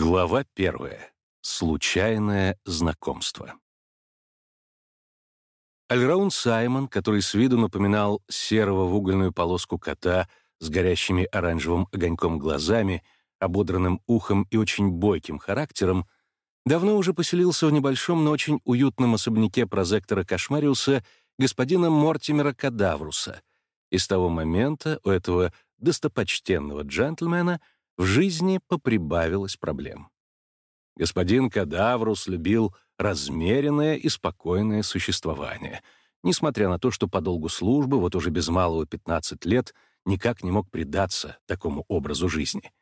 Глава первая. Случайное знакомство. Альраун Саймон, который с виду напоминал серого в угольную полоску кота с горящими оранжевым огоньком глазами, ободранным ухом и очень бойким характером, давно уже поселился в небольшом, но очень уютном особняке прозектора Кошмариуса господина Мортимера Кадавруса. И с того момента у этого достопочтенного джентльмена — в жизни поприбавилось проблем. Господин Кадаврус любил размеренное и спокойное существование, несмотря на то, что по долгу службы вот уже без малого 15 лет никак не мог предаться такому образу жизни.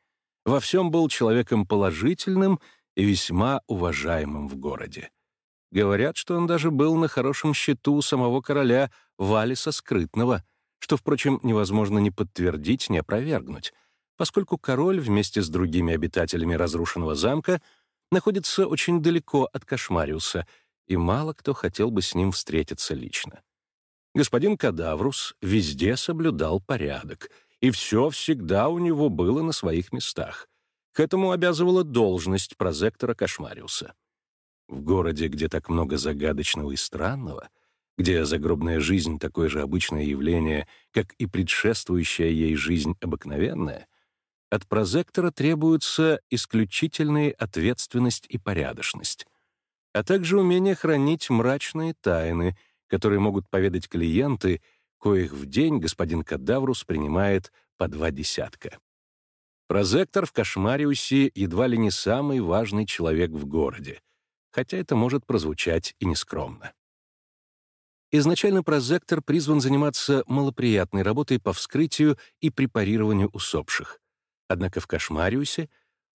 Во всем был человеком положительным и весьма уважаемым в городе. Говорят, что он даже был на хорошем счету самого короля Валиса Скрытного, что, впрочем, невозможно ни подтвердить, ни опровергнуть — поскольку король вместе с другими обитателями разрушенного замка находится очень далеко от Кошмариуса, и мало кто хотел бы с ним встретиться лично. Господин Кадаврус везде соблюдал порядок, и все всегда у него было на своих местах. К этому обязывала должность прозектора Кошмариуса. В городе, где так много загадочного и странного, где загробная жизнь — такое же обычное явление, как и предшествующая ей жизнь обыкновенная — от прозектора требуются исключительная ответственность и порядочность, а также умение хранить мрачные тайны, которые могут поведать клиенты, коих в день господин Кадаврус принимает по два десятка. Прозектор в Кошмариусе едва ли не самый важный человек в городе, хотя это может прозвучать и нескромно. Изначально прозектор призван заниматься малоприятной работой по вскрытию и препарированию усопших. Однако в Кошмариусе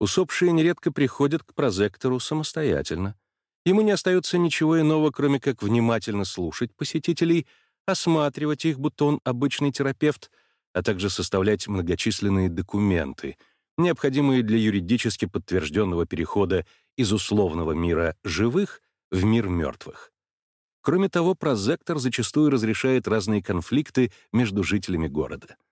усопшие нередко приходят к прозектору самостоятельно. Ему не остается ничего иного, кроме как внимательно слушать посетителей, осматривать их, будто он обычный терапевт, а также составлять многочисленные документы, необходимые для юридически подтвержденного перехода из условного мира живых в мир мертвых. Кроме того, прозектор зачастую разрешает разные конфликты между жителями города —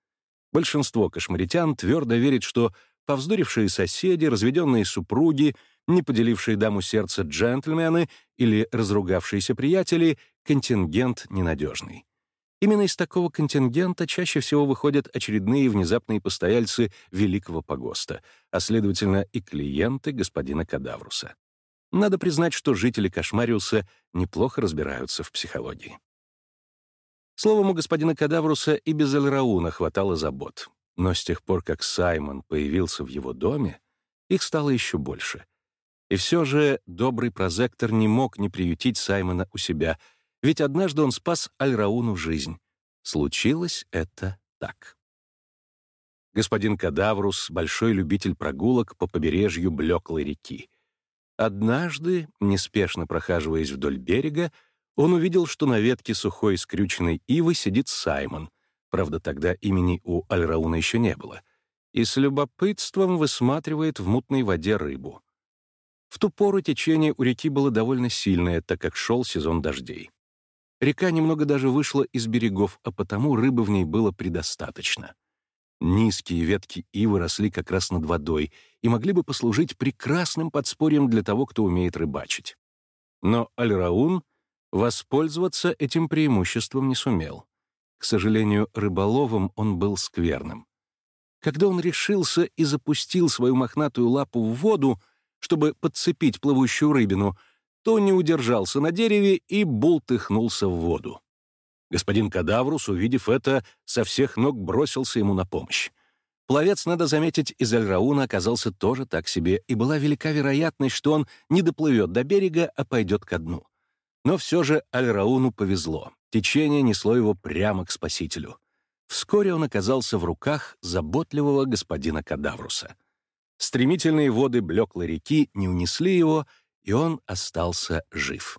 Большинство кошмаритян твердо верит, что повздорившие соседи, разведенные супруги, не поделившие даму сердца джентльмены или разругавшиеся приятели — контингент ненадежный. Именно из такого контингента чаще всего выходят очередные внезапные постояльцы Великого Погоста, а, следовательно, и клиенты господина Кадавруса. Надо признать, что жители Кошмариуса неплохо разбираются в психологии. Словом, у господина Кадавруса и без Эльрауна хватало забот. Но с тех пор, как Саймон появился в его доме, их стало еще больше. И все же добрый прозектор не мог не приютить Саймона у себя, ведь однажды он спас Альрауну жизнь. Случилось это так. Господин Кадаврус — большой любитель прогулок по побережью блеклой реки. Однажды, неспешно прохаживаясь вдоль берега, он увидел, что на ветке сухой скрюченной ивы сидит Саймон, правда, тогда имени у Альрауна еще не было, и с любопытством высматривает в мутной воде рыбу. В ту пору течение у реки было довольно сильное, так как шел сезон дождей. Река немного даже вышла из берегов, а потому рыбы в ней было предостаточно. Низкие ветки ивы росли как раз над водой и могли бы послужить прекрасным подспорьем для того, кто умеет рыбачить. Но Альраун — Воспользоваться этим преимуществом не сумел. К сожалению, рыболовом он был скверным. Когда он решился и запустил свою мохнатую лапу в воду, чтобы подцепить плывущую рыбину, то не удержался на дереве и бултыхнулся в воду. Господин Кадаврус, увидев это, со всех ног бросился ему на помощь. Пловец, надо заметить, из Альрауна оказался тоже так себе, и была велика вероятность, что он не доплывет до берега, а пойдет ко дну. Но все же Аль-Рауну повезло. Течение несло его прямо к спасителю. Вскоре он оказался в руках заботливого господина Кадавруса. Стремительные воды блеклой реки не унесли его, и он остался жив.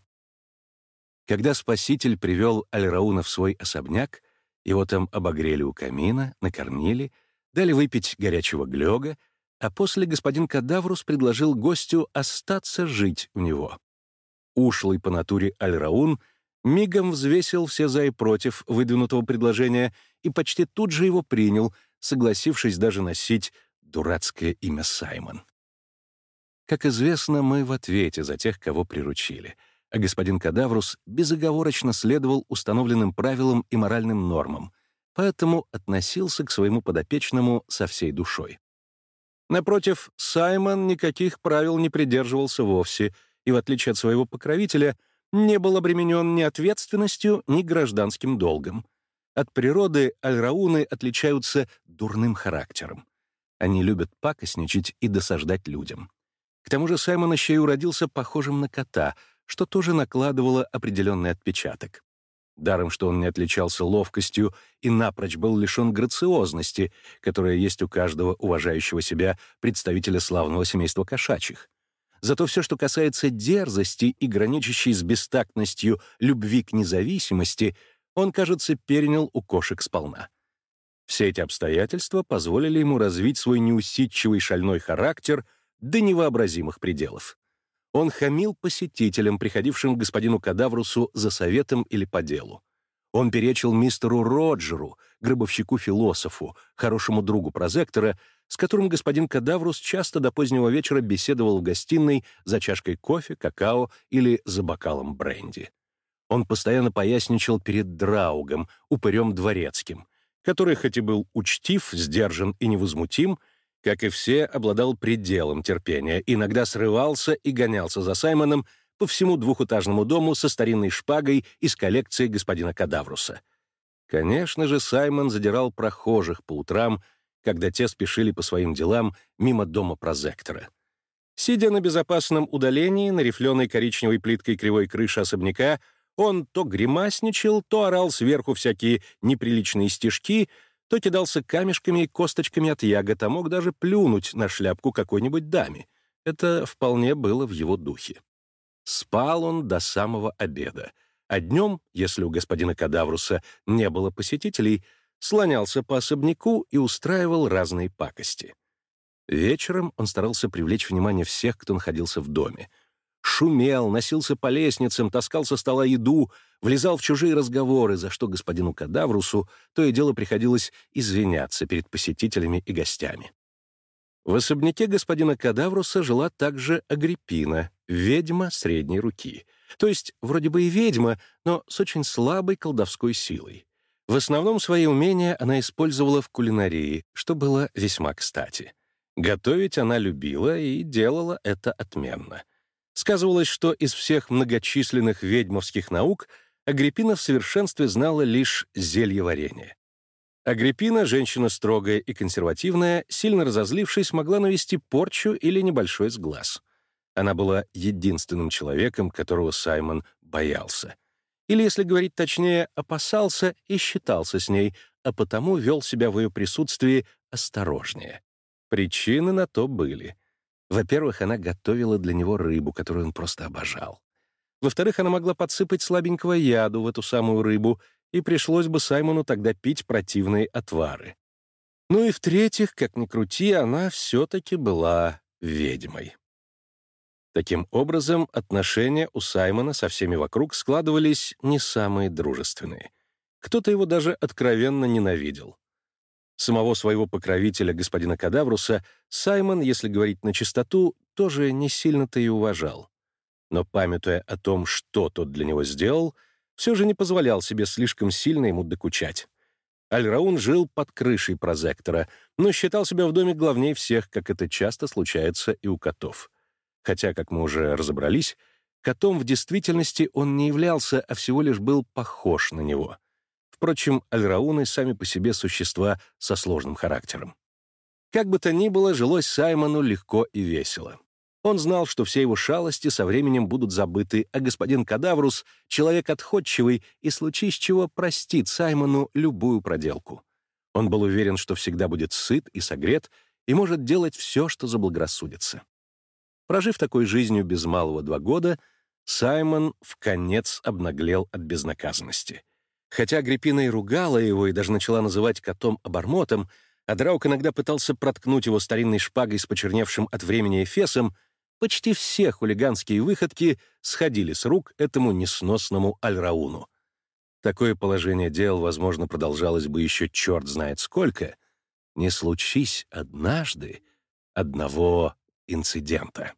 Когда спаситель привел Аль-Рауна в свой особняк, его там обогрели у камина, накормили, дали выпить горячего глёга, а после господин Кадаврус предложил гостю остаться жить у него ушлый по натуре Аль-Раун, мигом взвесил все за и против выдвинутого предложения и почти тут же его принял, согласившись даже носить дурацкое имя Саймон. Как известно, мы в ответе за тех, кого приручили, а господин Кадаврус безоговорочно следовал установленным правилам и моральным нормам, поэтому относился к своему подопечному со всей душой. Напротив, Саймон никаких правил не придерживался вовсе и, в отличие от своего покровителя, не был обременен ни ответственностью, ни гражданским долгом. От природы альрауны отличаются дурным характером. Они любят пакостничать и досаждать людям. К тому же Саймон еще и уродился похожим на кота, что тоже накладывало определенный отпечаток. Даром, что он не отличался ловкостью и напрочь был лишен грациозности, которая есть у каждого уважающего себя представителя славного семейства кошачьих. Зато все, что касается дерзости и граничащей с бестактностью любви к независимости, он, кажется, перенял у кошек сполна. Все эти обстоятельства позволили ему развить свой неусидчивый шальной характер до невообразимых пределов. Он хамил посетителям, приходившим к господину Кадаврусу за советом или по делу. Он перечил мистеру Роджеру, гробовщику-философу, хорошему другу прозектора, с которым господин Кадаврус часто до позднего вечера беседовал в гостиной за чашкой кофе, какао или за бокалом бренди. Он постоянно поясничал перед Драугом, упырем дворецким, который хоть и был учтив, сдержан и невозмутим, как и все, обладал пределом терпения, иногда срывался и гонялся за Саймоном по всему двухэтажному дому со старинной шпагой из коллекции господина Кадавруса. Конечно же, Саймон задирал прохожих по утрам, когда те спешили по своим делам мимо дома прозектора. Сидя на безопасном удалении на рифленой коричневой плиткой кривой крыши особняка, он то гримасничал, то орал сверху всякие неприличные стишки — то кидался камешками и косточками от ягод, а мог даже плюнуть на шляпку какой-нибудь даме. Это вполне было в его духе. Спал он до самого обеда, а днем, если у господина Кадавруса не было посетителей, слонялся по особняку и устраивал разные пакости. Вечером он старался привлечь внимание всех, кто находился в доме — шумел, носился по лестницам, таскал со стола еду, влезал в чужие разговоры, за что господину Кадаврусу то и дело приходилось извиняться перед посетителями и гостями. В особняке господина Кадавруса жила также Агриппина, ведьма средней руки. То есть, вроде бы и ведьма, но с очень слабой колдовской силой. В основном свои умения она использовала в кулинарии, что было весьма кстати. Готовить она любила и делала это отменно — Сказывалось, что из всех многочисленных ведьмовских наук Агриппина в совершенстве знала лишь зельеварение. Агриппина, женщина строгая и консервативная, сильно разозлившись, могла навести порчу или небольшой сглаз. Она была единственным человеком, которого Саймон боялся. Или, если говорить точнее, опасался и считался с ней, а потому вел себя в ее присутствии осторожнее. Причины на то были — во-первых, она готовила для него рыбу, которую он просто обожал. Во-вторых, она могла подсыпать слабенького яду в эту самую рыбу, и пришлось бы Саймону тогда пить противные отвары. Ну и в-третьих, как ни крути, она все-таки была ведьмой. Таким образом, отношения у Саймона со всеми вокруг складывались не самые дружественные. Кто-то его даже откровенно ненавидел. Самого своего покровителя, господина Кадавруса, Саймон, если говорить на чистоту, тоже не сильно-то и уважал. Но, памятуя о том, что тот для него сделал, все же не позволял себе слишком сильно ему докучать. Альраун жил под крышей прозектора, но считал себя в доме главней всех, как это часто случается и у котов. Хотя, как мы уже разобрались, котом в действительности он не являлся, а всего лишь был похож на него — Впрочем, альрауны сами по себе существа со сложным характером. Как бы то ни было, жилось Саймону легко и весело. Он знал, что все его шалости со временем будут забыты, а господин Кадаврус — человек отходчивый и, случись чего, простит Саймону любую проделку. Он был уверен, что всегда будет сыт и согрет и может делать все, что заблагорассудится. Прожив такой жизнью без малого два года, Саймон в конец обнаглел от безнаказанности. Хотя Агриппина и ругала его, и даже начала называть котом-обормотом, а Драук иногда пытался проткнуть его старинной шпагой с почерневшим от времени эфесом, почти все хулиганские выходки сходили с рук этому несносному Альрауну. Такое положение дел, возможно, продолжалось бы еще черт знает сколько, не случись однажды одного инцидента.